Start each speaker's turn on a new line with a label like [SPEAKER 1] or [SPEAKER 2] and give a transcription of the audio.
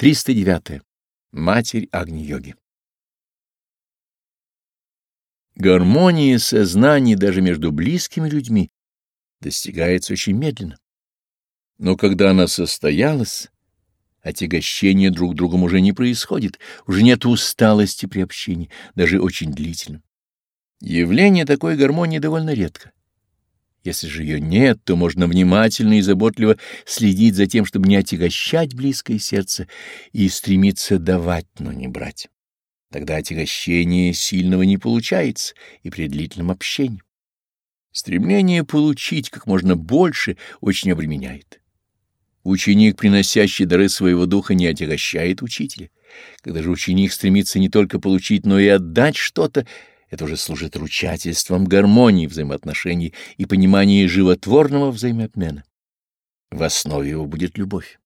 [SPEAKER 1] 309. Матерь Агни-йоги. Гармония сознания даже между близкими людьми достигается очень медленно. Но когда она состоялась, отягощение друг другом уже не происходит, уже нет усталости при общении, даже очень длительном. Явление такой гармонии довольно редко. Если же ее нет, то можно внимательно и заботливо следить за тем, чтобы не отягощать близкое сердце и стремиться давать, но не брать. Тогда отягощение сильного не получается и при длительном общении. Стремление получить как можно больше очень обременяет. Ученик, приносящий дары своего духа, не отягощает учителя. Когда же ученик стремится не только получить, но и отдать что-то, это уже служит ручательством гармонии взаимоотношений и понимания животворного взаимообмена. В основе его будет любовь.